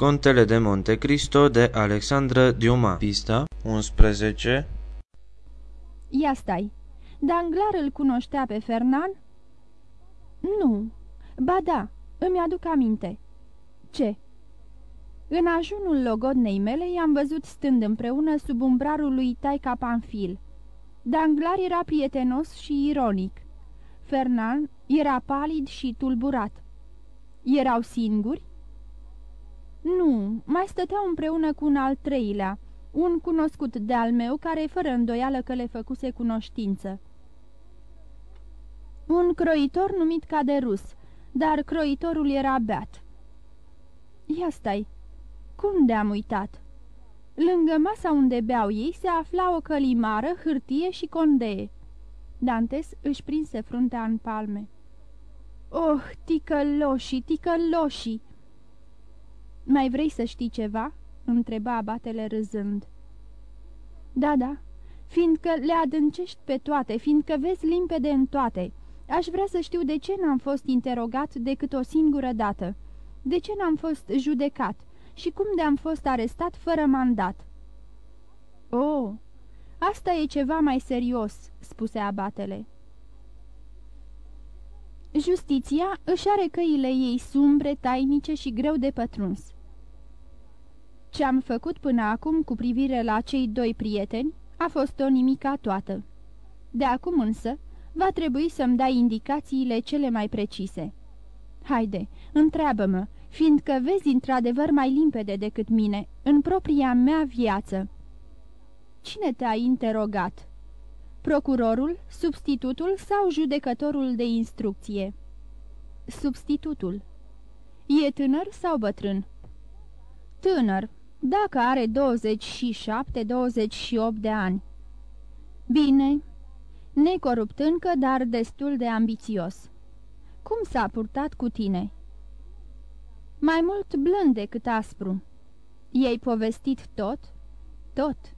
Contele de Monte Cristo de Alexandra Diuma Pista 11 Ia stai, Danglar îl cunoștea pe Fernan? Nu, ba da, îmi aduc aminte. Ce? În ajunul logodnei mele i-am văzut stând împreună sub umbrarul lui Taica Panfil. Danglar era prietenos și ironic. Fernan era palid și tulburat. Erau singuri? Nu, mai stăteau împreună cu un al treilea, un cunoscut de-al meu care fără îndoială că le făcuse cunoștință. Un croitor numit Caderus, dar croitorul era beat. Ia stai, cum de-am uitat? Lângă masa unde beau ei se afla o călimară, hârtie și condee. Dantes își prinse fruntea în palme. Oh, ticăloșii, ticăloșii! Mai vrei să știi ceva?" întreba abatele râzând. Da, da, fiindcă le adâncești pe toate, fiindcă vezi limpede în toate. Aș vrea să știu de ce n-am fost interogat decât o singură dată, de ce n-am fost judecat și cum de-am fost arestat fără mandat." Oh, asta e ceva mai serios," spuse abatele. Justiția își are căile ei sumbre, tainice și greu de pătruns. Ce am făcut până acum cu privire la cei doi prieteni a fost o nimica toată. De acum însă va trebui să-mi dai indicațiile cele mai precise. Haide, întreabă-mă, fiindcă vezi într-adevăr mai limpede decât mine, în propria mea viață. Cine te-a interogat? Procurorul, substitutul sau judecătorul de instrucție? Substitutul. E tânăr sau bătrân? Tânăr, dacă are 27-28 de ani. Bine, necorupt încă, dar destul de ambițios. Cum s-a purtat cu tine? Mai mult blând decât aspru. I-ai povestit tot? Tot.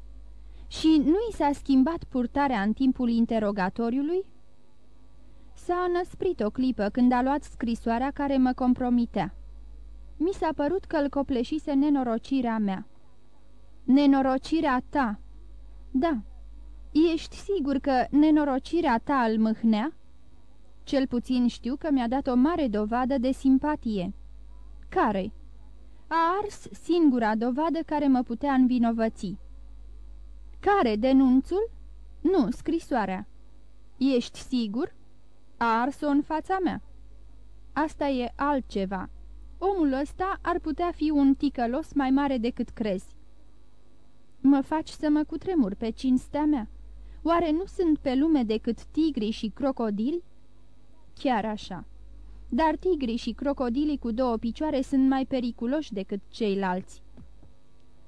Și nu i s-a schimbat purtarea în timpul interogatoriului? S-a năsprit o clipă când a luat scrisoarea care mă compromitea mi s-a părut că îl copleșise nenorocirea mea. Nenorocirea ta? Da. Ești sigur că nenorocirea ta îl mâhnea? Cel puțin știu că mi-a dat o mare dovadă de simpatie. Care? A ars singura dovadă care mă putea învinovăți. Care, denunțul? Nu, scrisoarea. Ești sigur? A ars-o în fața mea. Asta e altceva. Omul ăsta ar putea fi un ticălos mai mare decât crezi. Mă faci să mă cutremur pe cinstea mea. Oare nu sunt pe lume decât tigri și crocodili? Chiar așa. Dar tigrii și crocodilii cu două picioare sunt mai periculoși decât ceilalți.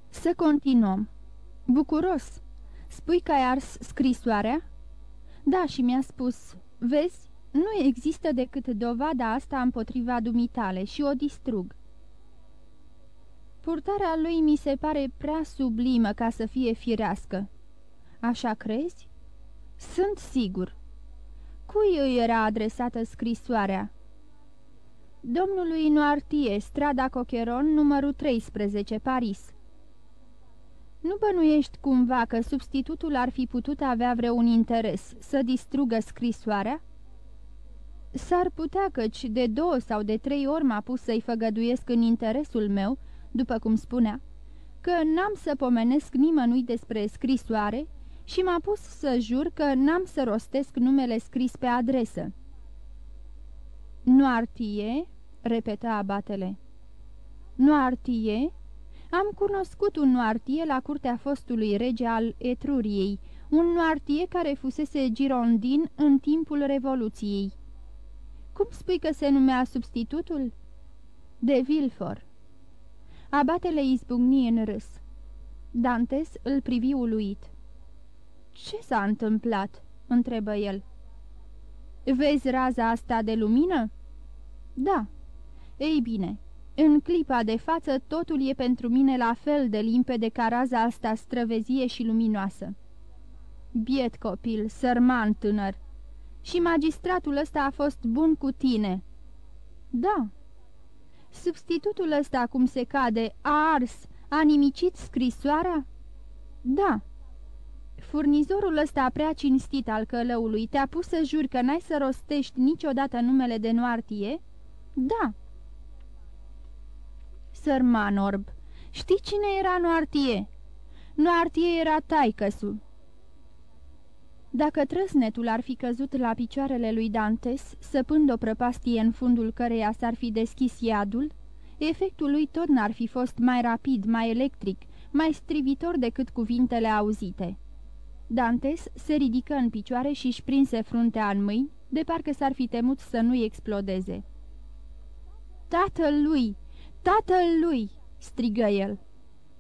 Să continuăm. Bucuros. Spui că ai ars scrisoarea? Da, și mi-a spus, vezi, nu există decât dovada asta împotriva dumitale și o distrug. Purtarea lui mi se pare prea sublimă ca să fie firească. Așa crezi? Sunt sigur. Cui îi era adresată scrisoarea? Domnului Noartie, strada Cocheron, numărul 13, Paris. Nu bănuiești cumva că substitutul ar fi putut avea vreun interes să distrugă scrisoarea? S-ar putea căci de două sau de trei ori m-a pus să-i făgăduiesc în interesul meu, după cum spunea, că n-am să pomenesc nimănui despre scrisoare și m-a pus să jur că n-am să rostesc numele scris pe adresă. Noartie, repeta abatele. Noartie? Am cunoscut un noartie la curtea fostului rege al Etruriei, un noartie care fusese girondin în timpul Revoluției. Cum spui că se numea substitutul?" De Vilfor." Abatele izbucni în râs. Dantes îl privi uluit. Ce s-a întâmplat?" întrebă el. Vezi raza asta de lumină?" Da." Ei bine, în clipa de față totul e pentru mine la fel de limpede ca raza asta străvezie și luminoasă." Biet copil, sărman tânăr!" Și magistratul ăsta a fost bun cu tine." Da." Substitutul ăsta, cum se cade, a ars, a nimicit scrisoarea?" Da." Furnizorul ăsta prea cinstit al călăului te-a pus să juri că n-ai să rostești niciodată numele de Noartie?" Da." Sărman orb, știi cine era Noartie?" Noartie era taicăsul." Dacă trăsnetul ar fi căzut la picioarele lui Dantes, săpând o prăpastie în fundul căreia s-ar fi deschis iadul, efectul lui tot n-ar fi fost mai rapid, mai electric, mai strivitor decât cuvintele auzite. Dantes se ridică în picioare și își prinse fruntea în mâini, de parcă s-ar fi temut să nu-i explodeze. Tatăl lui! Tatăl lui!" strigă el.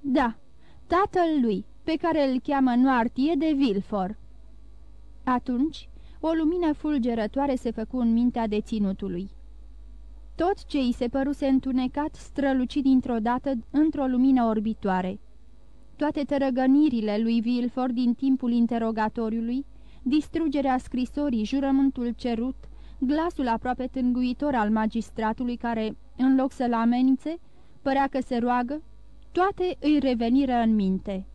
Da, tatăl lui, pe care îl cheamă Noartie de Vilfor." Atunci, o lumină fulgerătoare se făcu în mintea deținutului. Tot ce îi se păruse întunecat străluci dintr-o dată într-o lumină orbitoare. Toate tărăgănirile lui Vilford din timpul interogatoriului, distrugerea scrisorii, jurământul cerut, glasul aproape tânguitor al magistratului care, în loc să-l amenințe, părea că se roagă, toate îi reveniră în minte.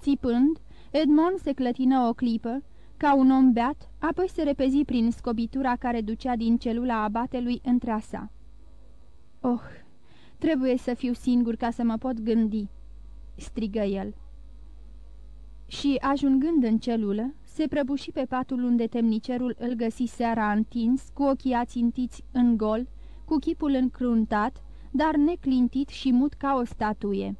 Țipând, Edmond se clătină o clipă, ca un om beat, apoi se repezi prin scobitura care ducea din celula abatelui sa. Oh, trebuie să fiu singur ca să mă pot gândi!" strigă el. Și, ajungând în celulă, se prăbuși pe patul unde temnicerul îl găsi seara întins, cu ochii ațintiți în gol, cu chipul încruntat, dar neclintit și mut ca o statuie.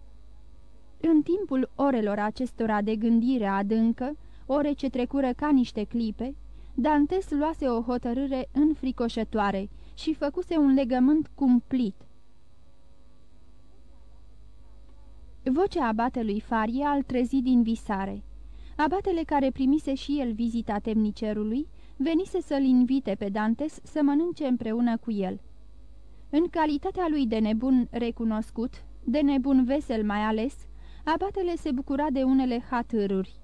În timpul orelor acestora de gândire adâncă, ore ce trecură ca niște clipe, Dantes luase o hotărâre înfricoșătoare și făcuse un legământ cumplit. Vocea abatelui Faria al trezi din visare. Abatele care primise și el vizita temnicerului, venise să-l invite pe Dantes să mănânce împreună cu el. În calitatea lui de nebun recunoscut, de nebun vesel mai ales, abatele se bucura de unele hatâruri.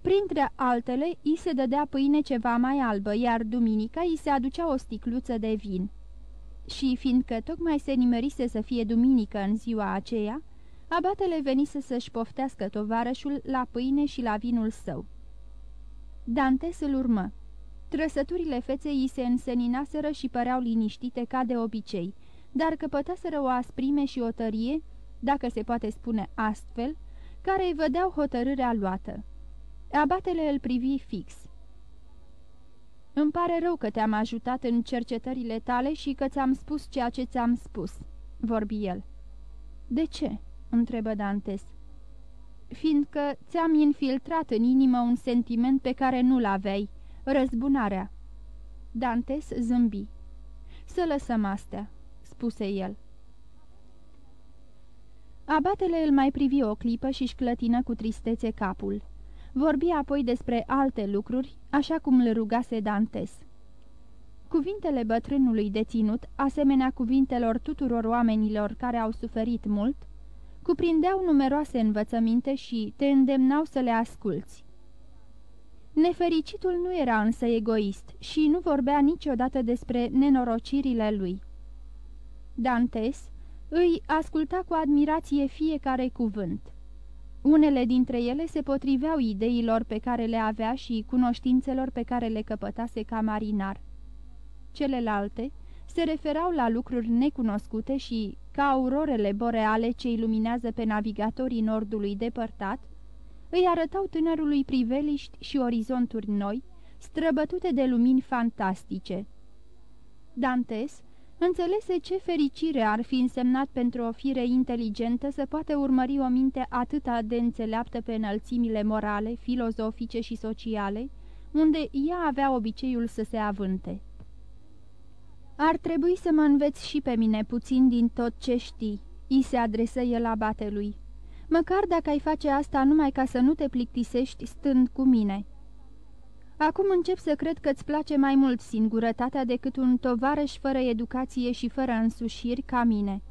Printre altele, îi se dădea pâine ceva mai albă, iar duminica îi se aducea o sticluță de vin. Și fiindcă tocmai se nimerise să fie duminică în ziua aceea, abatele venise să-și poftească tovarășul la pâine și la vinul său. Dante îl urmă. Trăsăturile feței îi se înseninaseră și păreau liniștite ca de obicei, dar căpătaseră o asprime și o tărie, dacă se poate spune astfel, care îi vădeau hotărârea luată. Abatele îl privi fix. Îmi pare rău că te-am ajutat în cercetările tale și că ți-am spus ceea ce ți-am spus," vorbi el. De ce?" Întrebă Dantes. Fiindcă ți-am infiltrat în inimă un sentiment pe care nu-l aveai, răzbunarea." Dantes zâmbi. Să lăsăm astea," spuse el. Abatele îl mai privi o clipă și-și clătină cu tristețe capul. Vorbi apoi despre alte lucruri, așa cum le rugase Dantes. Cuvintele bătrânului deținut, asemenea cuvintelor tuturor oamenilor care au suferit mult, cuprindeau numeroase învățăminte și te îndemnau să le asculți. Nefericitul nu era însă egoist și nu vorbea niciodată despre nenorocirile lui. Dantes îi asculta cu admirație fiecare cuvânt. Unele dintre ele se potriveau ideilor pe care le avea și cunoștințelor pe care le căpătase ca marinar. Celelalte se referau la lucruri necunoscute și, ca aurorele boreale ce iluminează pe navigatorii nordului depărtat, îi arătau tânărului priveliști și orizonturi noi, străbătute de lumini fantastice. Dantes înțelese ce fericire ar fi însemnat pentru o fire inteligentă să poată urmări o minte atât de înțeleaptă pe înălțimile morale, filozofice și sociale, unde ea avea obiceiul să se avânte. Ar trebui să mă înveți și pe mine puțin din tot ce știi," i se adresă el abatelui. Măcar dacă ai face asta numai ca să nu te plictisești stând cu mine." Acum încep să cred că îți place mai mult singurătatea decât un tovarăș fără educație și fără însușiri ca mine.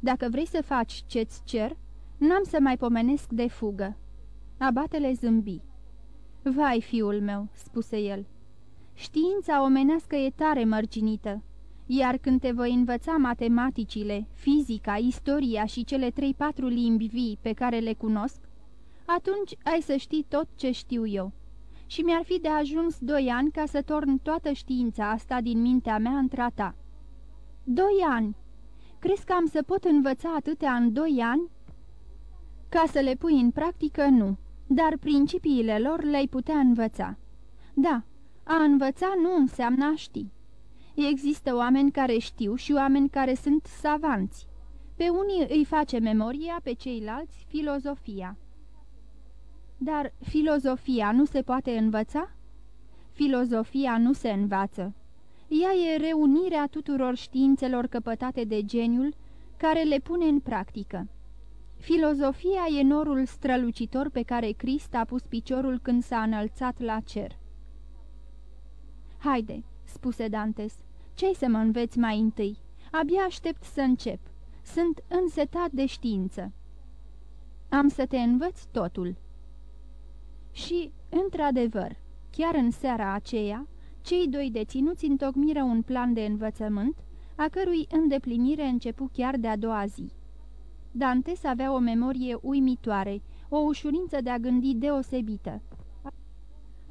Dacă vrei să faci ce-ți cer, n-am să mai pomenesc de fugă." Abatele zâmbi. Vai, fiul meu," spuse el, știința omenească e tare mărginită. iar când te voi învăța matematicile, fizica, istoria și cele trei-patru limbi vii pe care le cunosc, atunci ai să știi tot ce știu eu. Și mi-ar fi de ajuns doi ani ca să torn toată știința asta din mintea mea într-a ta. Doi ani! Crezi că am să pot învăța atâtea în doi ani? Ca să le pui în practică, nu, dar principiile lor le-ai putea învăța. Da, a învăța nu înseamnă a ști. Există oameni care știu și oameni care sunt savanți. Pe unii îi face memoria, pe ceilalți filozofia. Dar filozofia nu se poate învăța? Filozofia nu se învață. Ea e reunirea tuturor științelor căpătate de geniul care le pune în practică. Filozofia e norul strălucitor pe care Crist a pus piciorul când s-a înălțat la cer. Haide, spuse Dantes, ce-ai să mă înveți mai întâi? Abia aștept să încep. Sunt însetat de știință. Am să te învăț totul. Și, într-adevăr, chiar în seara aceea, cei doi deținuți întocmiră un plan de învățământ, a cărui îndeplinire începu chiar de-a doua zi. Dantes avea o memorie uimitoare, o ușurință de a gândi deosebită.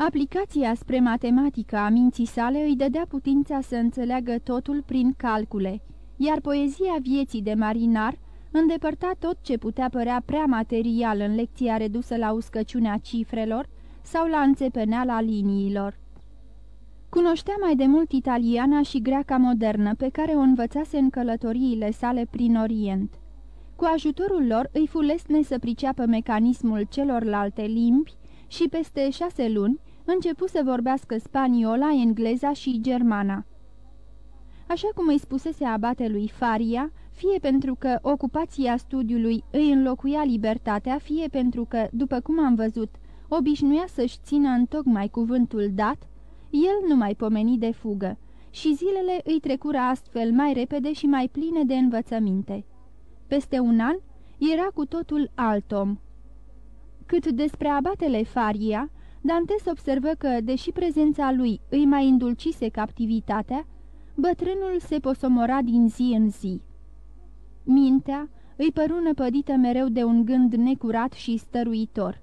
Aplicația spre matematică a minții sale îi dădea putința să înțeleagă totul prin calcule, iar poezia vieții de marinar îndepărta tot ce putea părea prea material în lecția redusă la uscăciunea cifrelor sau la înțepeneala liniilor. Cunoștea mai de mult italiana și greaca modernă, pe care o învățase în călătoriile sale prin Orient. Cu ajutorul lor îi fu lesne să priceapă mecanismul celorlalte limbi și peste șase luni începu să vorbească spaniola, engleza și germana. Așa cum îi spusese abatelui Faria, fie pentru că ocupația studiului îi înlocuia libertatea, fie pentru că, după cum am văzut, obișnuia să-și țină întocmai cuvântul dat, el nu mai pomeni de fugă și zilele îi trecură astfel mai repede și mai pline de învățăminte. Peste un an era cu totul alt om. Cât despre abatele Faria, Dantes observă că, deși prezența lui îi mai îndulcise captivitatea, bătrânul se posomora din zi în zi. Mintea îi păru năpădită mereu de un gând necurat și stăruitor.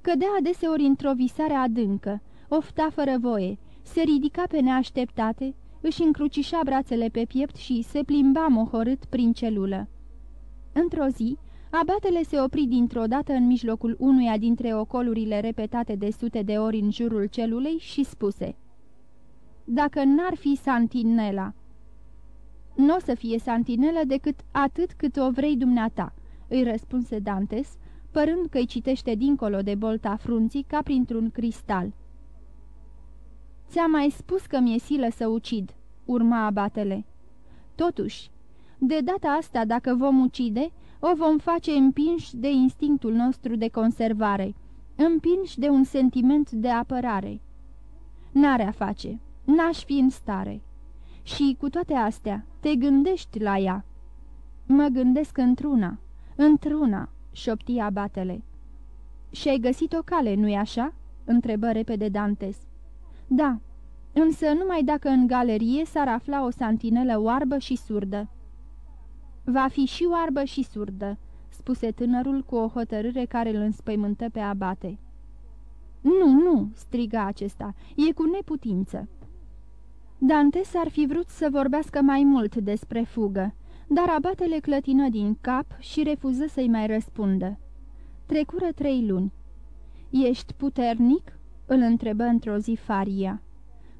Cădea adeseori într-o visare adâncă, ofta fără voie, se ridica pe neașteptate, își încrucișa brațele pe piept și se plimba mohorât prin celulă. Într-o zi, abatele se opri dintr-o dată în mijlocul unuia dintre ocolurile repetate de sute de ori în jurul celulei și spuse Dacă n-ar fi Santinela..." Nu o să fie santinelă decât atât cât o vrei dumneata," îi răspunse Dantes, părând că-i citește dincolo de bolta frunții ca printr-un cristal. Ți-am mai spus că mi-e silă să ucid," urma abatele. Totuși, de data asta, dacă vom ucide, o vom face împinși de instinctul nostru de conservare, împinși de un sentiment de apărare. N-are a face, n-aș fi în stare. Și cu toate astea, te gândești la ea. Mă gândesc într-una, într-una, șopti abatele. Și-ai găsit o cale, nu-i așa?" întrebă repede Dantes. Da, însă numai dacă în galerie s-ar afla o santinelă oarbă și surdă." Va fi și oarbă și surdă," spuse tânărul cu o hotărâre care îl înspăimântă pe abate. Nu, nu!" striga acesta, e cu neputință." Dantes ar fi vrut să vorbească mai mult despre fugă, dar abatele clătină din cap și refuză să-i mai răspundă. Trecură trei luni. Ești puternic?" îl întrebă într-o zi Faria.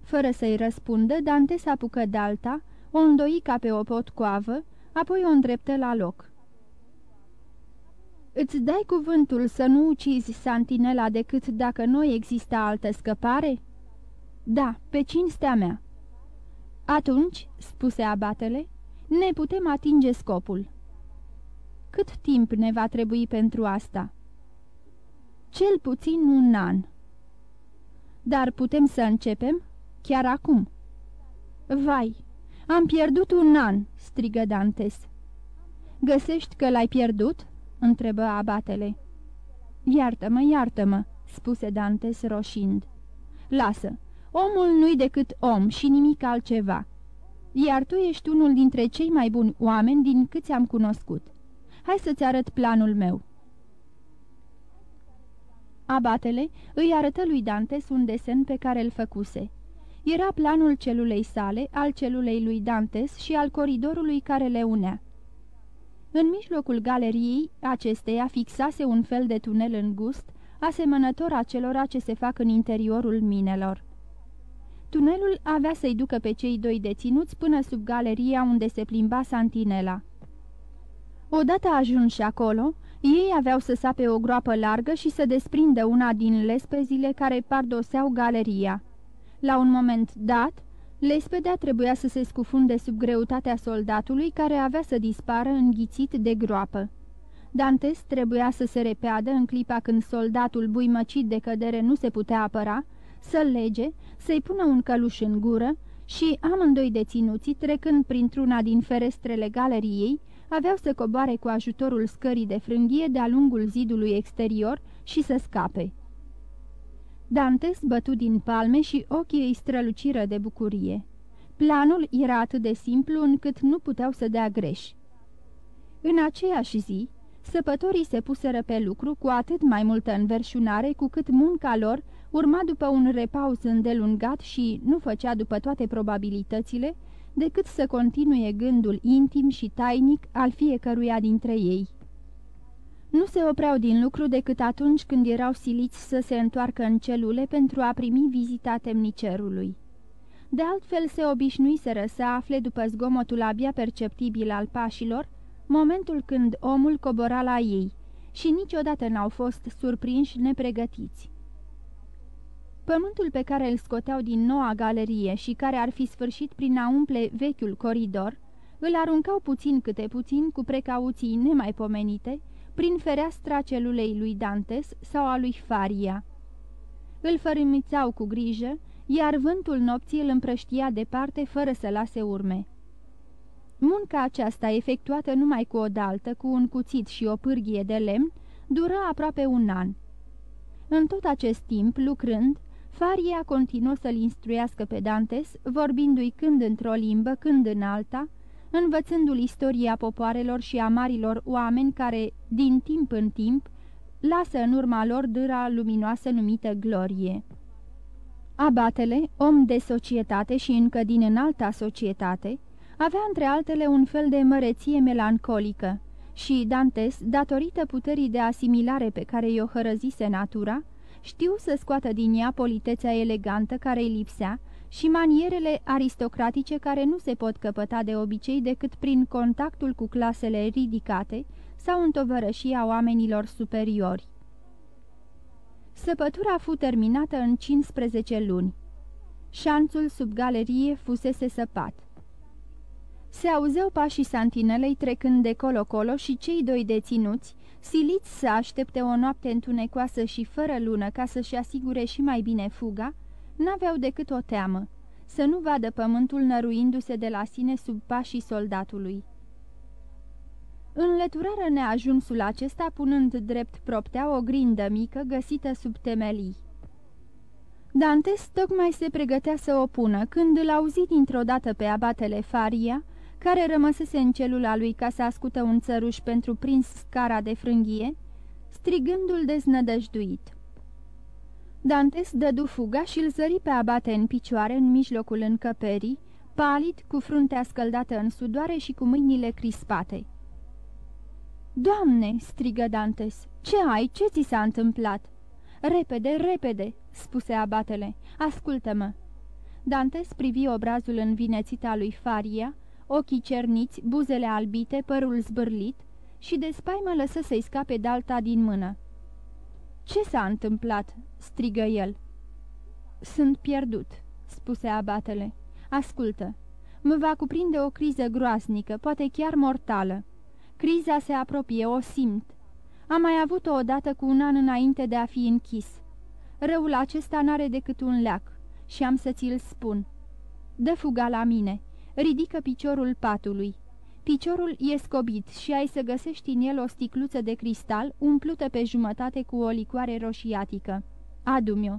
Fără să-i răspundă, Dante s apucă de alta, o îndoi ca pe o potcoavă, apoi o îndreptă la loc. Îți dai cuvântul să nu ucizi Santinela decât dacă nu există altă scăpare?" Da, pe cinstea mea." Atunci," spuse abatele, ne putem atinge scopul." Cât timp ne va trebui pentru asta?" Cel puțin un an." Dar putem să începem chiar acum." Vai, am pierdut un an!" strigă Dantes. Găsești că l-ai pierdut?" întrebă abatele. Iartă-mă, iartă-mă," spuse Dantes roșind. Lasă, omul nu-i decât om și nimic altceva. iar tu ești unul dintre cei mai buni oameni din câți am cunoscut. Hai să-ți arăt planul meu." Abatele îi arătă lui Dantes un desen pe care îl făcuse. Era planul celulei sale, al celulei lui Dantes și al coridorului care le unea. În mijlocul galeriei acesteia fixase un fel de tunel îngust, asemănător acelora ce se fac în interiorul minelor. Tunelul avea să-i ducă pe cei doi deținuți până sub galeria unde se plimba santinela. Odată ajunși acolo, ei aveau să sape o groapă largă și să desprindă una din lespezile care pardoseau galeria. La un moment dat, lespedea trebuia să se scufunde sub greutatea soldatului care avea să dispară înghițit de groapă. Dantes trebuia să se repeadă în clipa când soldatul buimăcit de cădere nu se putea apăra, să-l lege, să-i pună un căluș în gură și amândoi deținuții, trecând printr-una din ferestrele galeriei, aveau să coboare cu ajutorul scării de frânghie de-a lungul zidului exterior și să scape. Dantes bătu din palme și ochii îi străluciră de bucurie. Planul era atât de simplu încât nu puteau să dea greș. În aceeași zi, săpătorii se puseră pe lucru cu atât mai multă înverșunare cu cât munca lor urma după un repaus îndelungat și nu făcea după toate probabilitățile decât să continue gândul intim și tainic al fiecăruia dintre ei. Nu se opreau din lucru decât atunci când erau siliți să se întoarcă în celule pentru a primi vizita temnicerului. De altfel se obișnuiseră să afle după zgomotul abia perceptibil al pașilor, momentul când omul cobora la ei și niciodată n-au fost surprinși nepregătiți. Pământul pe care îl scoteau din noua galerie și care ar fi sfârșit prin a umple vechiul coridor, îl aruncau puțin câte puțin cu precauții nemaipomenite prin fereastra celulei lui Dantes sau a lui Faria. Îl fărâmițau cu grijă, iar vântul nopții îl împrăștia departe fără să lase urme. Munca aceasta, efectuată numai cu o daltă, cu un cuțit și o pârghie de lemn, dura aproape un an. În tot acest timp, lucrând, Faria continuă să-l instruiască pe Dantes, vorbindu-i când într-o limbă, când în alta, învățându-l istoria popoarelor și a marilor oameni care, din timp în timp, lasă în urma lor dâra luminoasă numită glorie. Abatele, om de societate și încă din înalta societate, avea între altele un fel de măreție melancolică și Dantes, datorită puterii de asimilare pe care i-o hărăzise natura, știu să scoată din ea politețea elegantă care îi lipsea și manierele aristocratice care nu se pot căpăta de obicei decât prin contactul cu clasele ridicate sau întovărășia oamenilor superiori. Săpătura fu terminată în 15 luni. Șanțul sub galerie fusese săpat. Se auzeau pașii santinelei trecând de colo-colo și cei doi deținuți, siliți să aștepte o noapte întunecoasă și fără lună ca să-și asigure și mai bine fuga, n-aveau decât o teamă, să nu vadă pământul năruindu-se de la sine sub pașii soldatului. Înlăturară neajunsul acesta punând drept proptea o grindă mică găsită sub temelii. Dantes tocmai se pregătea să o pună când îl auzi dintr-o dată pe abatele Faria, care rămăsese în celula lui ca să ascută un țăruș pentru prins scara de frânghie, strigându-l deznădăjduit. Dantes dădu fuga și îl zări pe abate în picioare în mijlocul încăperii, palid, cu fruntea scăldată în sudoare și cu mâinile crispate. Doamne!" strigă Dantes, ce ai? Ce ți s-a întâmplat?" Repede, repede!" spuse abatele, ascultă-mă!" Dantes privi obrazul învinețit al lui Faria, ochii cerniți, buzele albite, părul zbârlit și de spaimă lăsă să-i scape dalta din mână. Ce s-a întâmplat?" strigă el. Sunt pierdut," spuse abatele. Ascultă, mă va cuprinde o criză groaznică, poate chiar mortală. Criza se apropie, o simt. Am mai avut-o odată cu un an înainte de a fi închis. Răul acesta n-are decât un leac și am să ți-l spun. Dă fuga la mine, ridică piciorul patului. Piciorul e scobit și ai să găsești în el o sticluță de cristal umplută pe jumătate cu o licoare roșiatică. Adu-mi-o.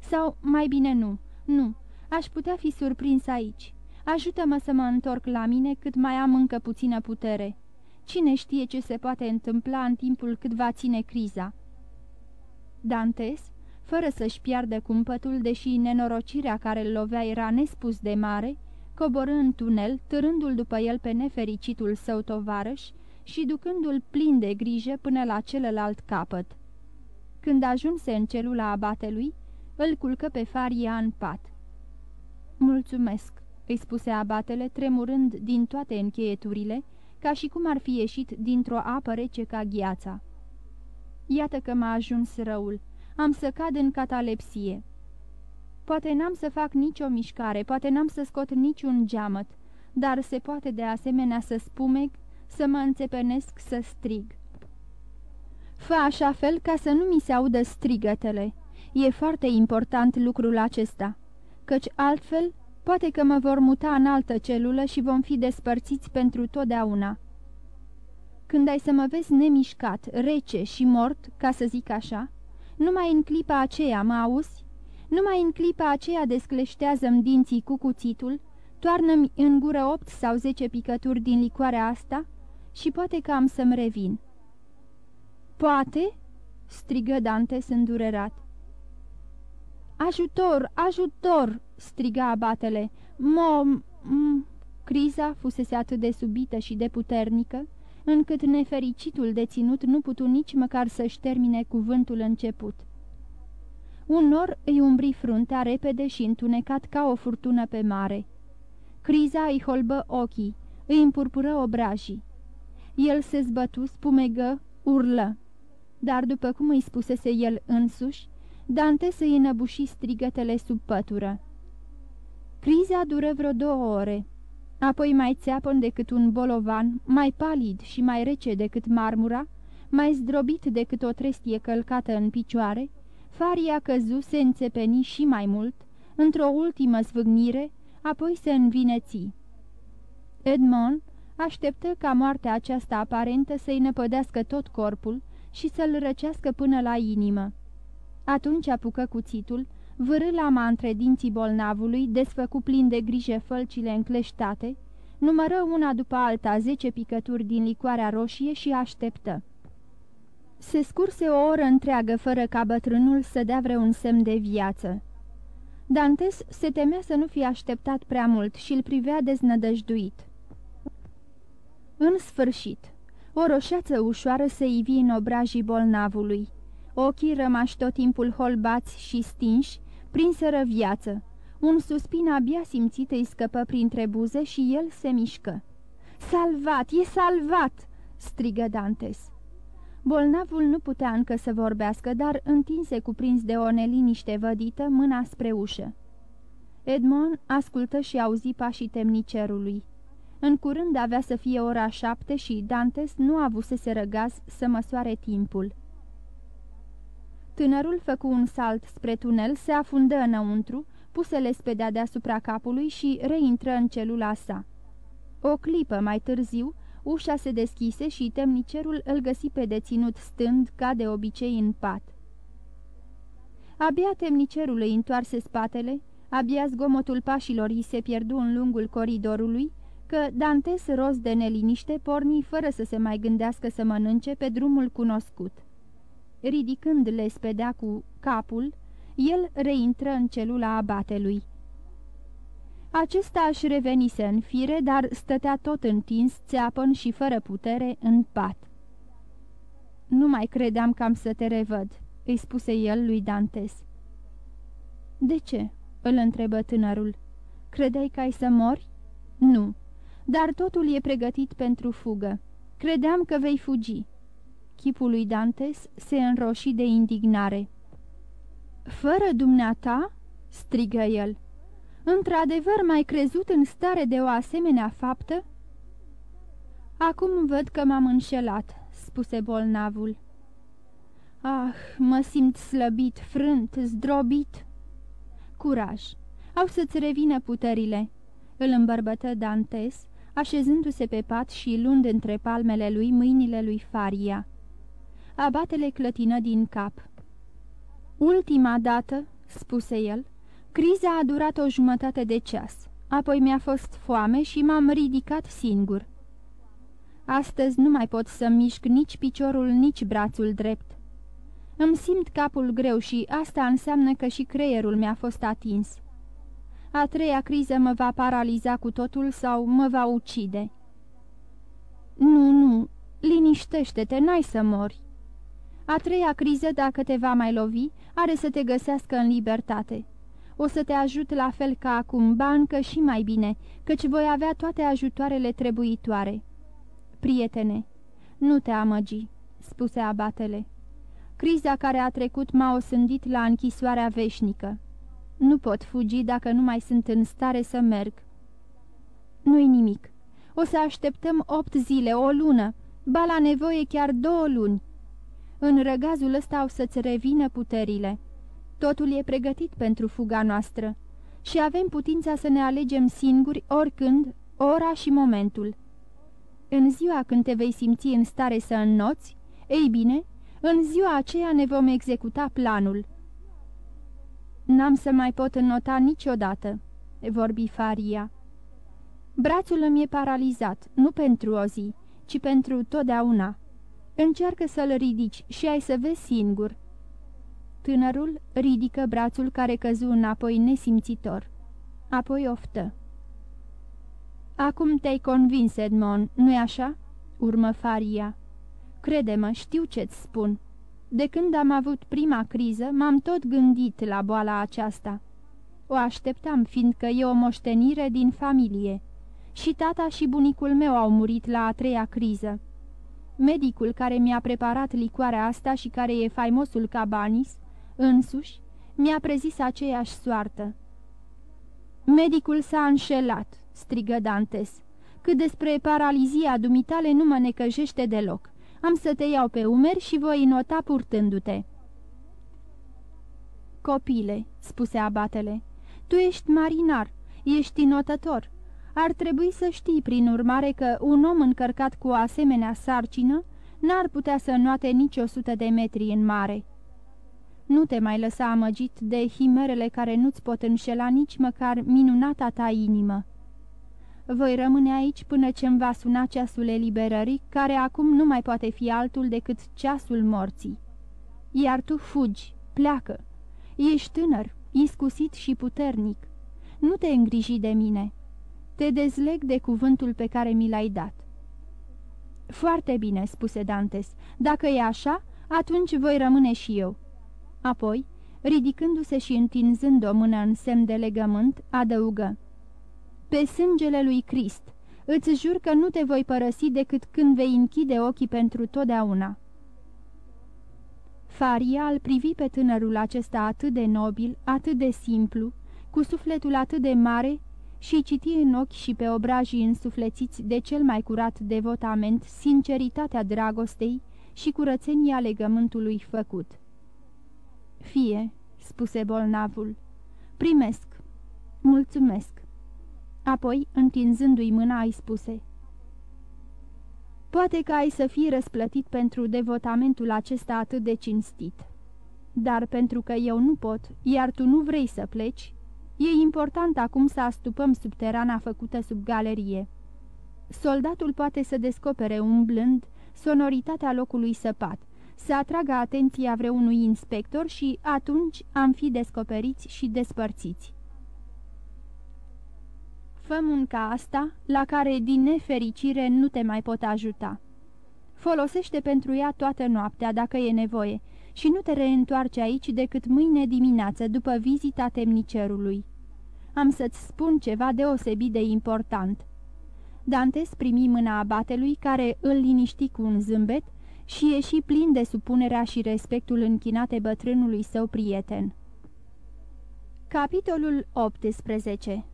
Sau, mai bine nu, nu, aș putea fi surprins aici. Ajută-mă să mă întorc la mine cât mai am încă puțină putere. Cine știe ce se poate întâmpla în timpul cât va ține criza?" Dantes, fără să-și piardă cumpătul, deși nenorocirea care îl lovea era nespus de mare, coborâ în tunel, târându-l după el pe nefericitul său tovarăș și ducându-l plin de grijă până la celălalt capăt. Când ajunse în celula abatelui, îl culcă pe Faria în pat. Mulțumesc," îi spuse abatele, tremurând din toate încheieturile, ca și cum ar fi ieșit dintr-o apă rece ca gheața. Iată că m-a ajuns răul. Am să cad în catalepsie. Poate n-am să fac nicio mișcare, poate n-am să scot niciun geamăt, dar se poate de asemenea să spumeg, să mă înțepenesc, să strig. Fă așa fel ca să nu mi se audă strigătele. E foarte important lucrul acesta, căci altfel poate că mă vor muta în altă celulă și vom fi despărțiți pentru totdeauna. Când ai să mă vezi nemișcat, rece și mort, ca să zic așa, numai în clipa aceea mă auzi? Numai în clipa aceea descleștează-mi dinții cu cuțitul, toarnă-mi în gură opt sau zece picături din licoarea asta și poate că am să-mi revin. Poate?" strigă Dante îndurerat. Ajutor, ajutor!" striga abatele. Mom... Criza fusese atât de subită și de puternică, încât nefericitul deținut nu putu nici măcar să-și termine cuvântul început. Un nor îi umbri fruntea repede și întunecat ca o furtună pe mare. Criza îi holbă ochii, îi împurpură obrajii. El se zbătu, spumegă, urlă. Dar după cum îi spusese el însuși, Dante să-i înăbuși strigătele sub pătură. Criza dură vreo două ore. Apoi mai țeapăn decât un bolovan, mai palid și mai rece decât marmura, mai zdrobit decât o trestie călcată în picioare, Faria căzu se înțepeni și mai mult, într-o ultimă zvâgnire, apoi se învineți. Edmond așteptă ca moartea aceasta aparentă să-i năpădească tot corpul și să-l răcească până la inimă. Atunci apucă cuțitul, vârâ lama între dinții bolnavului, desfăcu plin de grijă fălcile încleștate, numără una după alta zece picături din licoarea roșie și așteptă. Se scurse o oră întreagă fără ca bătrânul să dea vreun semn de viață. Dantes se temea să nu fie așteptat prea mult și îl privea deznădăjduit. În sfârșit, o roșeață ușoară se ivi în obrajii bolnavului. Ochii rămași tot timpul holbați și stinși, prinseră viață. Un suspin abia simțit îi scăpă printre buze și el se mișcă. Salvat! E salvat!" strigă Dantes. Bolnavul nu putea încă să vorbească, dar întinse cuprins de o neliniște vădită mâna spre ușă. Edmond ascultă și auzi pașii temnicerului. În curând avea să fie ora șapte și Dantes nu avusese răgaz să măsoare timpul. Tânărul făcu un salt spre tunel, se afundă înăuntru, puse lespedea deasupra capului și reintră în celula sa. O clipă mai târziu, ușa se deschise și temnicerul îl găsi pe deținut stând, ca de obicei, în pat. Abia temnicerul îi întoarse spatele, abia zgomotul pașilor îi se pierdu în lungul coridorului, că Dantes, roz de neliniște, porni fără să se mai gândească să mănânce pe drumul cunoscut. Ridicând lespedea cu capul, el reintră în celula abatelui. Acesta își revenise în fire, dar stătea tot întins, țeapăn și fără putere, în pat. Nu mai credeam că am să te revăd," îi spuse el lui Dantes. De ce?" îl întrebă tânărul. Credeai că ai să mori?" Nu, dar totul e pregătit pentru fugă. Credeam că vei fugi." Chipul lui Dantes se înroși de indignare. Fără dumneata?" strigă el. Într-adevăr, mai crezut în stare de o asemenea faptă?" Acum văd că m-am înșelat," spuse bolnavul. Ah, mă simt slăbit, frânt, zdrobit." Curaj! Au să-ți revină puterile," îl îmbărbătă Dantes, așezându-se pe pat și luând între palmele lui mâinile lui Faria. Abatele clătină din cap. Ultima dată," spuse el, Criza a durat o jumătate de ceas. apoi mi-a fost foame și m-am ridicat singur. Astăzi nu mai pot să mișc nici piciorul, nici brațul drept. Îmi simt capul greu și asta înseamnă că și creierul mi-a fost atins. A treia criză mă va paraliza cu totul sau mă va ucide. Nu, nu, liniștește-te, n-ai să mori. A treia criză, dacă te va mai lovi, are să te găsească în libertate. O să te ajut la fel ca acum, ba încă și mai bine, căci voi avea toate ajutoarele trebuitoare. Prietene, nu te amăgi, spuse abatele. Criza care a trecut m-a osândit la închisoarea veșnică. Nu pot fugi dacă nu mai sunt în stare să merg. Nu-i nimic. O să așteptăm opt zile, o lună, ba la nevoie chiar două luni. În răgazul ăsta o să-ți revină puterile. Totul e pregătit pentru fuga noastră și avem putința să ne alegem singuri oricând, ora și momentul. În ziua când te vei simți în stare să înnoți, ei bine, în ziua aceea ne vom executa planul. N-am să mai pot înnota niciodată, vorbi Faria. Brațul îmi e paralizat, nu pentru o zi, ci pentru totdeauna. Încearcă să-l ridici și ai să vezi singur. Tânărul ridică brațul care căzu înapoi nesimțitor. Apoi oftă. Acum te-ai convins, Edmond, nu-i așa?" urmă Faria. Crede-mă, știu ce-ți spun. De când am avut prima criză, m-am tot gândit la boala aceasta. O așteptam, fiindcă e o moștenire din familie. Și tata și bunicul meu au murit la a treia criză. Medicul care mi-a preparat licoarea asta și care e faimosul Cabanis, însuși, mi-a prezis aceeași soartă. Medicul s-a înșelat, strigă Dantes. Cât despre paralizia dumitale nu mă necăjește deloc. Am să te iau pe umeri și voi nota purtându-te." Copile," spuse abatele, tu ești marinar, ești notător. Ar trebui să știi, prin urmare, că un om încărcat cu o asemenea sarcină n-ar putea să noate nici o sută de metri în mare." Nu te mai lăsa amăgit de himerele care nu-ți pot înșela nici măcar minunata ta inimă. Voi rămâne aici până ce îmi va suna ceasul eliberării, care acum nu mai poate fi altul decât ceasul morții. Iar tu fugi, pleacă. Ești tânăr, iscusit și puternic. Nu te îngriji de mine. Te dezleg de cuvântul pe care mi l-ai dat. Foarte bine, spuse Dantes. Dacă e așa, atunci voi rămâne și eu. Apoi, ridicându-se și întinzând o mână în semn de legământ, adăugă. Pe sângele lui Crist, îți jur că nu te voi părăsi decât când vei închide ochii pentru totdeauna." Faria îl privi pe tânărul acesta atât de nobil, atât de simplu, cu sufletul atât de mare și citi în ochi și pe obrajii însuflețiți de cel mai curat devotament sinceritatea dragostei și curățenia legământului făcut. Fie, spuse bolnavul, primesc, mulțumesc. Apoi, întinzându-i mâna, îi spuse Poate că ai să fii răsplătit pentru devotamentul acesta atât de cinstit. Dar pentru că eu nu pot, iar tu nu vrei să pleci, e important acum să astupăm subterana făcută sub galerie. Soldatul poate să descopere umblând sonoritatea locului săpat, să atragă atenția vreunui inspector și atunci am fi descoperiți și despărțiți. Fă munca asta, la care, din nefericire, nu te mai pot ajuta. Folosește pentru ea toată noaptea, dacă e nevoie, și nu te reîntoarce aici decât mâine dimineață, după vizita temnicerului. Am să-ți spun ceva deosebit de important." Dantes primi mâna abatelui, care îl liniști cu un zâmbet și ieși plin de supunerea și respectul închinate bătrânului său prieten. Capitolul 18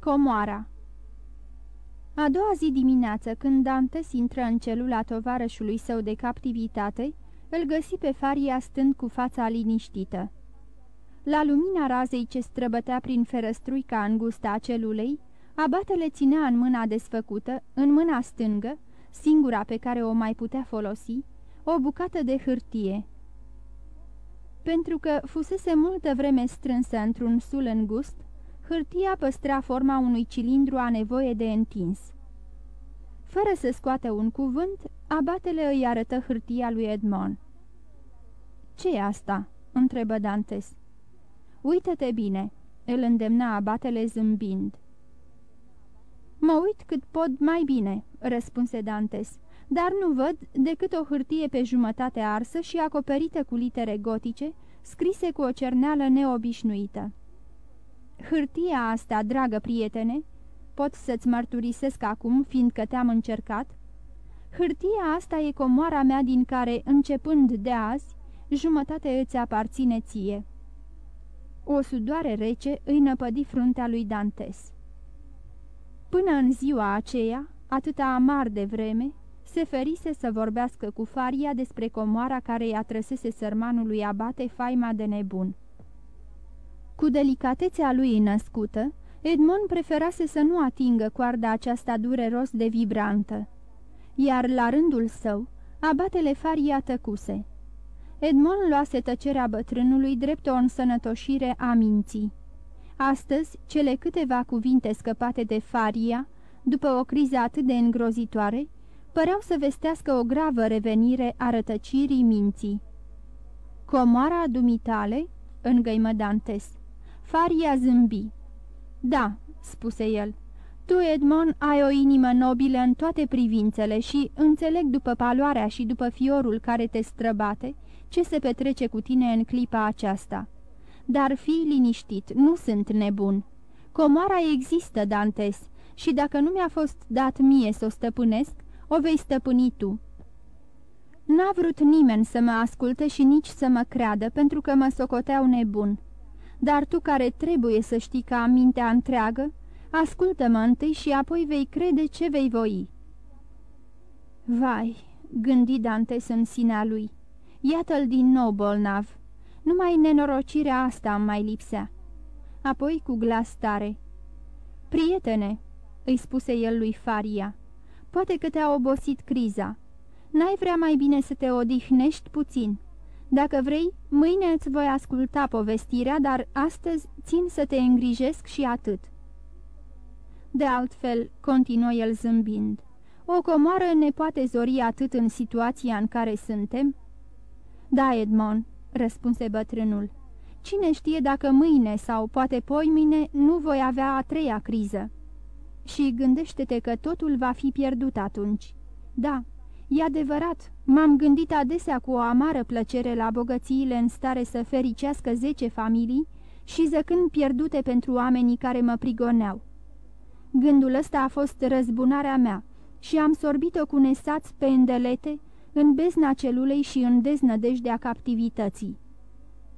Comoara A doua zi dimineață, când Dantes intră în celula tovarășului său de captivitate, îl găsi pe Faria stând cu fața liniștită. La lumina razei ce străbătea prin ferăstruica îngustă a celulei, abatele ținea în mâna desfăcută, în mâna stângă, singura pe care o mai putea folosi, o bucată de hârtie. Pentru că fusese multă vreme strânsă într-un sul îngust, Hârtia păstra forma unui cilindru a nevoie de întins. Fără să scoată un cuvânt, abatele îi arătă hârtia lui Edmond. ce e asta?" întrebă Dantes. Uită-te bine," îl îndemna abatele zâmbind. Mă uit cât pot mai bine," răspunse Dantes, dar nu văd decât o hârtie pe jumătate arsă și acoperită cu litere gotice, scrise cu o cerneală neobișnuită. Hârtia asta, dragă prietene, pot să-ți mărturisesc acum, fiindcă te-am încercat, hârtia asta e comoara mea din care, începând de azi, jumătate îți aparține ție. O sudoare rece îi năpădi fruntea lui Dantes. Până în ziua aceea, atâta amar de vreme, se ferise să vorbească cu Faria despre comoara care i-a trăsese sărmanului abate faima de nebun. Cu delicatețea lui născută, Edmond preferase să nu atingă coarda aceasta dureros de vibrantă. Iar la rândul său, abatele Faria tăcuse. Edmond luase tăcerea bătrânului drept o însănătoșire a minții. Astăzi, cele câteva cuvinte scăpate de Faria, după o criză atât de îngrozitoare, păreau să vestească o gravă revenire a rătăcirii minții. Comoara dumitale?" îngăimă Dantes. Faria zâmbi. Da," spuse el, tu, Edmond, ai o inimă nobilă în toate privințele și înțeleg după paloarea și după fiorul care te străbate ce se petrece cu tine în clipa aceasta. Dar fii liniștit, nu sunt nebun. Comoara există, Dantes, și dacă nu mi-a fost dat mie să o stăpânesc, o vei stăpâni tu. N-a vrut nimeni să mă asculte și nici să mă creadă, pentru că mă socoteau nebun. Dar tu care trebuie să știi că am mintea întreagă, ascultă-mă întâi și apoi vei crede ce vei voi. Vai, gândi Dantes în sinea lui, iată-l din nou bolnav. Numai nenorocirea asta îmi mai lipsea. Apoi cu glas tare. Prietene, îi spuse el lui Faria, poate că te-a obosit criza. N-ai vrea mai bine să te odihnești puțin. Dacă vrei, mâine îți voi asculta povestirea, dar astăzi țin să te îngrijesc și atât." De altfel, continuă el zâmbind, o comoară ne poate zori atât în situația în care suntem?" Da, Edmond," răspunse bătrânul. Cine știe dacă mâine sau poate poimine nu voi avea a treia criză?" Și gândește-te că totul va fi pierdut atunci." Da, e adevărat, m-am gândit adesea cu o amară plăcere la bogățiile în stare să fericească zece familii și zăcând pierdute pentru oamenii care mă prigoneau. Gândul ăsta a fost răzbunarea mea și am sorbit-o cu nesați pe îndelete, în bezna celulei și în deznădejdea captivității.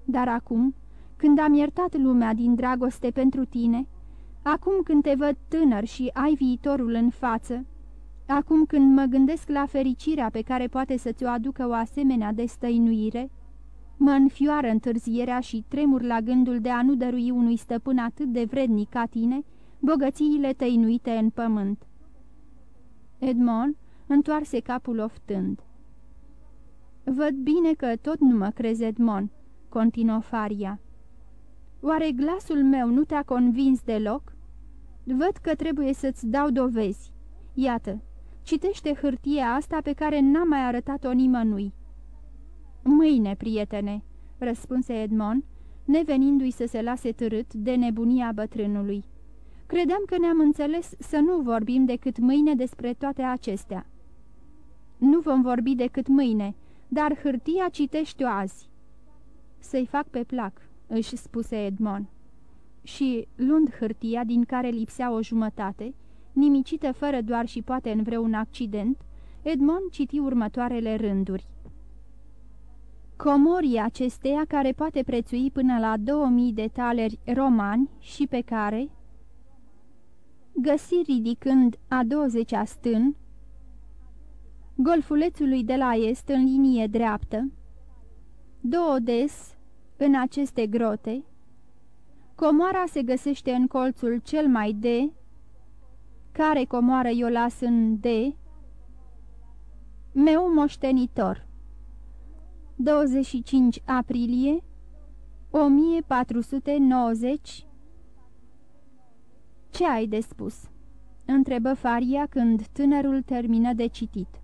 Dar acum, când am iertat lumea din dragoste pentru tine, acum când te văd tânăr și ai viitorul în față, acum când mă gândesc la fericirea pe care poate să ți-o aducă o asemenea destăinuire, mă înfioară întârzierea și tremur la gândul de a nu dărui unui stăpân atât de vrednic ca tine bogățiile tăinuite în pământ. Edmond întoarse capul oftând. Văd bine că tot nu mă crezi, Edmond," continuă Faria. Oare glasul meu nu te-a convins deloc? Văd că trebuie să-ți dau dovezi. Iată, citește hârtia asta pe care n-am mai arătat-o nimănui." Mâine, prietene," răspunse Edmond, nevenindu-i să se lase târât de nebunia bătrânului. Credeam că ne-am înțeles să nu vorbim decât mâine despre toate acestea." Nu vom vorbi decât mâine," dar hârtia citește-o azi." Să-i fac pe plac," își spuse Edmond. Și, luând hârtia din care lipsea o jumătate, nimicită fără doar și poate în vreun accident, Edmond citi următoarele rânduri. Comorii acesteia care poate prețui până la 2000 de taleri romani și pe care, găsi ridicând a 20-a stân, golfulețului de la est în linie dreaptă, două des în aceste grote, comoara se găsește în colțul cel mai de, care comoară eu las în de, meu moștenitor. 25 aprilie 1490 Ce ai de spus?" întrebă Faria când tânărul termină de citit.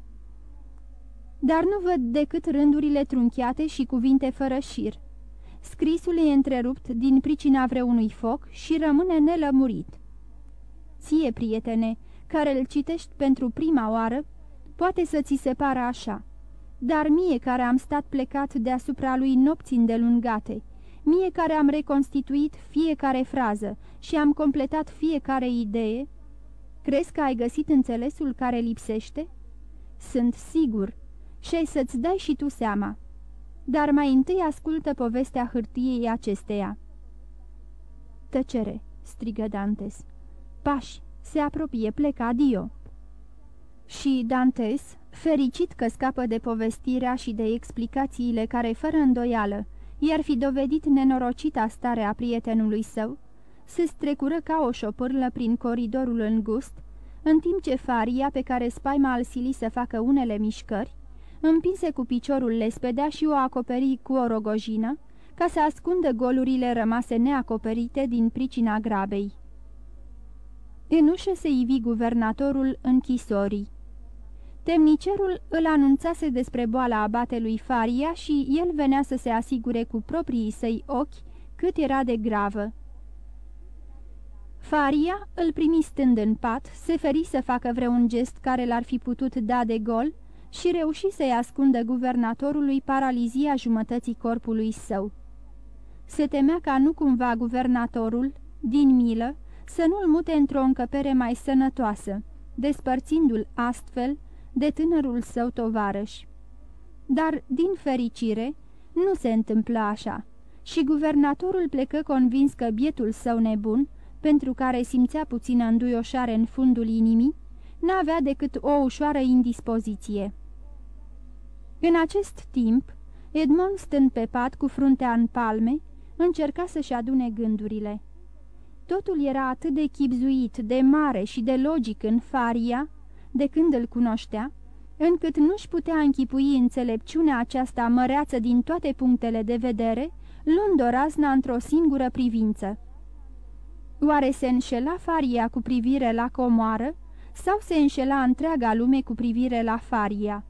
Dar nu văd decât rândurile trunchiate și cuvinte fără șir. Scrisul e întrerupt din pricina vreunui foc și rămâne nelămurit. Ție, prietene, care îl citești pentru prima oară, poate să ți se pară așa, dar mie care am stat plecat deasupra lui nopți îndelungate, mie care am reconstituit fiecare frază și am completat fiecare idee, crezi că ai găsit înțelesul care lipsește? Sunt sigur și ai să-ți dai și tu seama. Dar mai întâi ascultă povestea hârtiei acesteia. Tăcere, strigă Dantes. Pași, se apropie, plecă, adio. Și Dantes, fericit că scapă de povestirea și de explicațiile care, fără îndoială, i-ar fi dovedit nenorocita stare a prietenului său, se strecură ca o șopârlă prin coridorul îngust, în timp ce Faria, pe care spaima al sili să facă unele mișcări, împinse cu piciorul lespedea și o acoperi cu o rogojină, ca să ascundă golurile rămase neacoperite din pricina grabei. În ușă se ivi guvernatorul închisorii. Temnicerul îl anunțase despre boala abatelui Faria și el venea să se asigure cu proprii săi ochi cât era de gravă. Faria îl primi stând în pat, se feri să facă vreun gest care l-ar fi putut da de gol și reuși să-i ascundă guvernatorului paralizia jumătății corpului său. Se temea ca nu cumva guvernatorul, din milă, să nu-l mute într-o încăpere mai sănătoasă, despărțindu-l astfel de tânărul său tovarăș. Dar, din fericire, nu se întâmplă așa și guvernatorul plecă convins că bietul său nebun, pentru care simțea puțină înduioșare în fundul inimii, n-avea decât o ușoară indispoziție. În acest timp, Edmond, stând pe pat cu fruntea în palme, încerca să-și adune gândurile. Totul era atât de chipzuit, de mare și de logic în Faria, de când îl cunoștea, încât nu-și putea închipui înțelepciunea aceasta măreață din toate punctele de vedere, luând o razna într-o singură privință. Oare se înșela Faria cu privire la comoară sau se înșela întreaga lume cu privire la Faria?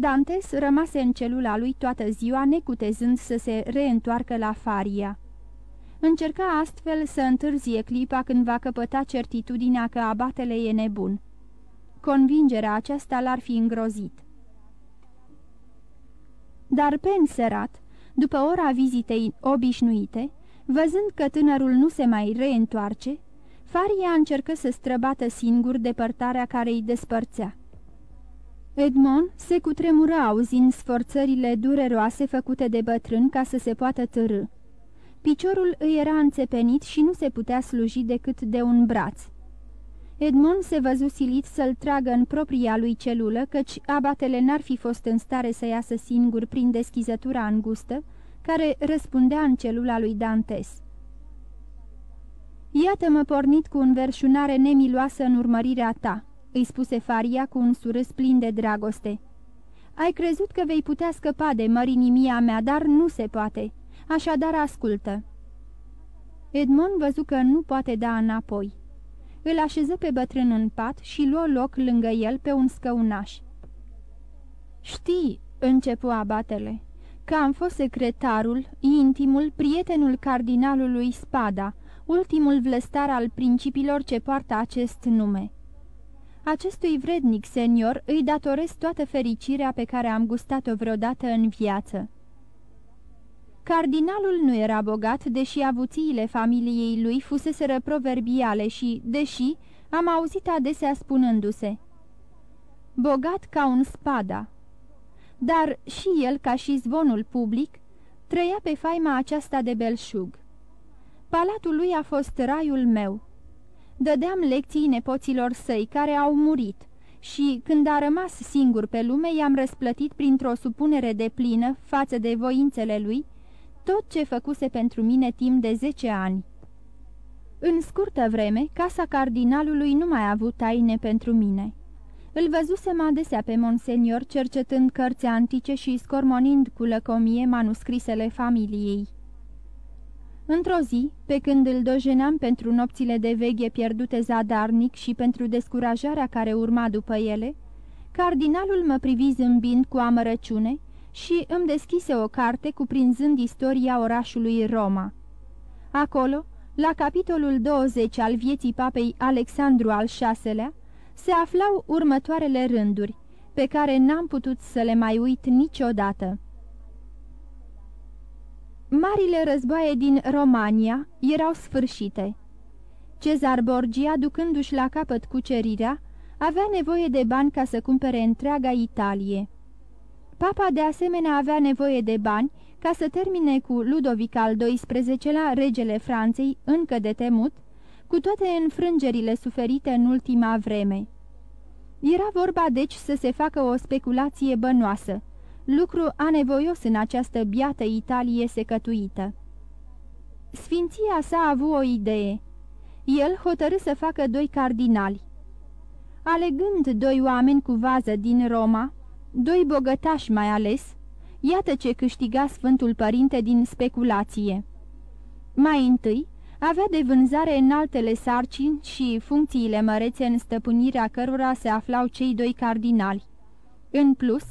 Dantes rămase în celula lui toată ziua, necutezând să se reîntoarcă la Faria. Încerca astfel să întârzie clipa când va căpăta certitudinea că abatele e nebun. Convingerea aceasta l-ar fi îngrozit. Dar pe înserat, după ora vizitei obișnuite, văzând că tânărul nu se mai reîntoarce, Faria încercă să străbată singur depărtarea care îi despărțea. Edmond se cutremură auzind sforțările dureroase făcute de bătrân ca să se poată târâ. Piciorul îi era înțepenit și nu se putea sluji decât de un braț. Edmond se văzu silit să-l tragă în propria lui celulă, căci abatele n-ar fi fost în stare să iasă singur prin deschizătura îngustă, care răspundea în celula lui Dantes. Iată-mă pornit cu înverșunare nemiloasă în urmărirea ta," îi spuse Faria cu un surâs plin de dragoste. Ai crezut că vei putea scăpa de mărinimia mea, dar nu se poate. Așadar ascultă." Edmond văzu că nu poate da înapoi. Îl așeză pe bătrân în pat și luă loc lângă el pe un scăunaș. Știi," începu abatele, că am fost secretarul, intimul, prietenul cardinalului Spada, ultimul vlăstar al principiilor ce poartă acest nume. Acestui vrednic senior îi datoresc toată fericirea pe care am gustat-o vreodată în viață. Cardinalul nu era bogat, deși avuțiile familiei lui fuseseră proverbiale și, deși, am auzit adesea spunându-se Bogat ca un spada. Dar și el, ca și zvonul public, trăia pe faima aceasta de belșug. Palatul lui a fost raiul meu. Dădeam lecții nepoților săi care au murit și, când a rămas singur pe lume, i-am răsplătit printr-o supunere de plină față de voințele lui tot ce făcuse pentru mine timp de zece ani. În scurtă vreme, casa cardinalului nu mai a avut taine pentru mine. Îl văzusem adesea pe monsenior cercetând cărți antice și scormonind cu lăcomie manuscrisele familiei. Într-o zi, pe când îl dojeneam pentru nopțile de veghe pierdute zadarnic și pentru descurajarea care urma după ele, cardinalul mă privi zâmbind cu amărăciune și îmi deschise o carte cuprinzând istoria orașului Roma. Acolo, la capitolul 20 al vieții papei Alexandru al VI-lea, se aflau următoarele rânduri, pe care n-am putut să le mai uit niciodată. Marile războaie din Romania erau sfârșite. Cezar Borgia, ducându-și la capăt cucerirea, avea nevoie de bani ca să cumpere întreaga Italie. Papa de asemenea avea nevoie de bani ca să termine cu Ludovic al XII-lea, regele Franței, încă de temut, cu toate înfrângerile suferite în ultima vreme. Era vorba deci să se facă o speculație bănoasă, lucru anevoios în această biată Italie secătuită. Sfinția sa a avut o idee. El hotărâ să facă doi cardinali. Alegând doi oameni cu vază din Roma, doi bogătași mai ales, iată ce câștiga Sfântul Părinte din speculație. Mai întâi, avea de vânzare în altele sarcini și funcțiile mărețe în stăpânirea cărora se aflau cei doi cardinali. În plus,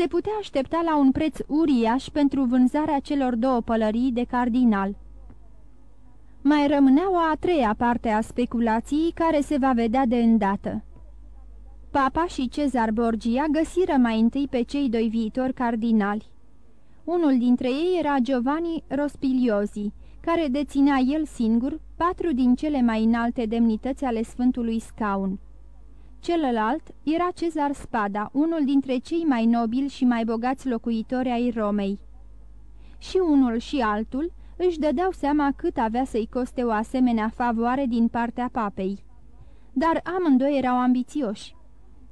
se putea aștepta la un preț uriaș pentru vânzarea celor două pălării de cardinal. Mai rămânea o a treia parte a speculației care se va vedea de îndată. Papa și Cezar Borgia găsiră mai întâi pe cei doi viitori cardinali. Unul dintre ei era Giovanni Rospigliosi, care deținea el singur patru din cele mai înalte demnități ale Sfântului Scaun. Celălalt era Cezar Spada, unul dintre cei mai nobili și mai bogați locuitori ai Romei. Și unul și altul își dădeau seama cât avea să-i coste o asemenea favoare din partea papei. Dar amândoi erau ambițioși.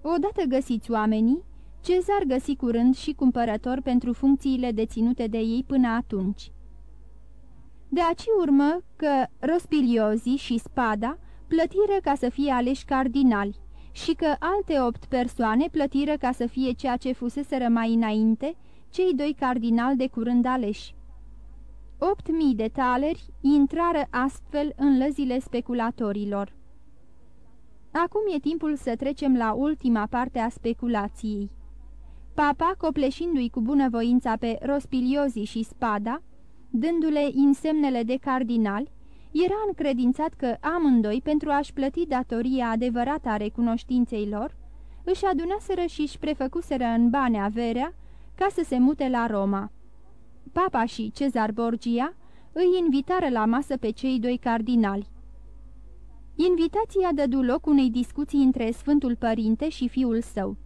Odată găsiți oamenii, Cezar găsi curând și cumpărător pentru funcțiile deținute de ei până atunci. De aici urmă că Rospiliozi și Spada plătiră ca să fie aleși cardinali și că alte opt persoane plătiră ca să fie ceea ce fusese mai înainte cei doi cardinali de curând aleși. Opt mii de taleri intrară astfel în lăzile speculatorilor. Acum e timpul să trecem la ultima parte a speculației. Papa, copleșindu-i cu bunăvoința pe Rospiliozi și Spada, dându-le insemnele de cardinali, era încredințat că amândoi, pentru a-și plăti datoria adevărată a recunoștinței lor, își adunaseră și își prefăcuseră în bani averea ca să se mute la Roma. Papa și Cezar Borgia îi invitară la masă pe cei doi cardinali. Invitația dădu loc unei discuții între Sfântul Părinte și fiul său.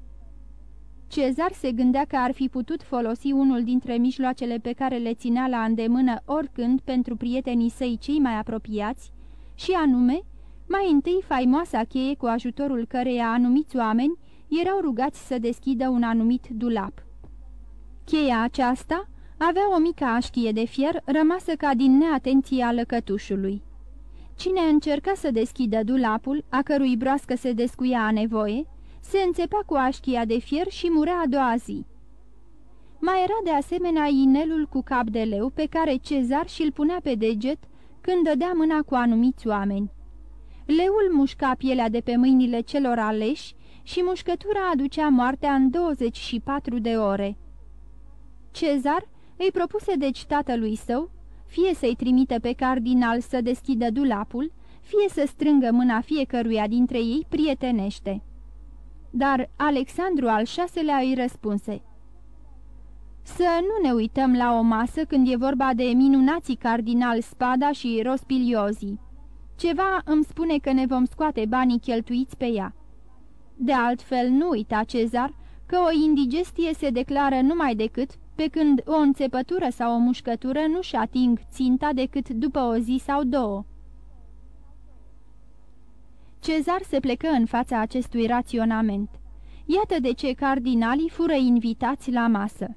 Cezar se gândea că ar fi putut folosi unul dintre mijloacele pe care le ținea la îndemână oricând pentru prietenii săi cei mai apropiați, și anume, mai întâi faimoasa cheie cu ajutorul căreia anumiți oameni erau rugați să deschidă un anumit dulap. Cheia aceasta avea o mică așchie de fier rămasă ca din neatenția lăcătușului. Cine încerca să deschidă dulapul, a cărui broască se descuia a nevoie, se înțepea cu așchia de fier și murea a doua zi. Mai era de asemenea inelul cu cap de leu pe care Cezar și-l punea pe deget când dădea mâna cu anumiți oameni. Leul mușca pielea de pe mâinile celor aleși și mușcătura aducea moartea în 24 de ore. Cezar îi propuse deci tatălui său, fie să-i trimite pe cardinal să deschidă dulapul, fie să strângă mâna fiecăruia dintre ei prietenește. Dar Alexandru al VI-lea îi răspunse Să nu ne uităm la o masă când e vorba de minunații cardinal Spada și Rospiliozi. Ceva îmi spune că ne vom scoate banii cheltuiți pe ea. De altfel, nu uita, Cezar, că o indigestie se declară numai decât pe când o înțepătură sau o mușcătură nu-și ating ținta decât după o zi sau două. Cezar se plecă în fața acestui raționament. Iată de ce cardinalii fură invitați la masă.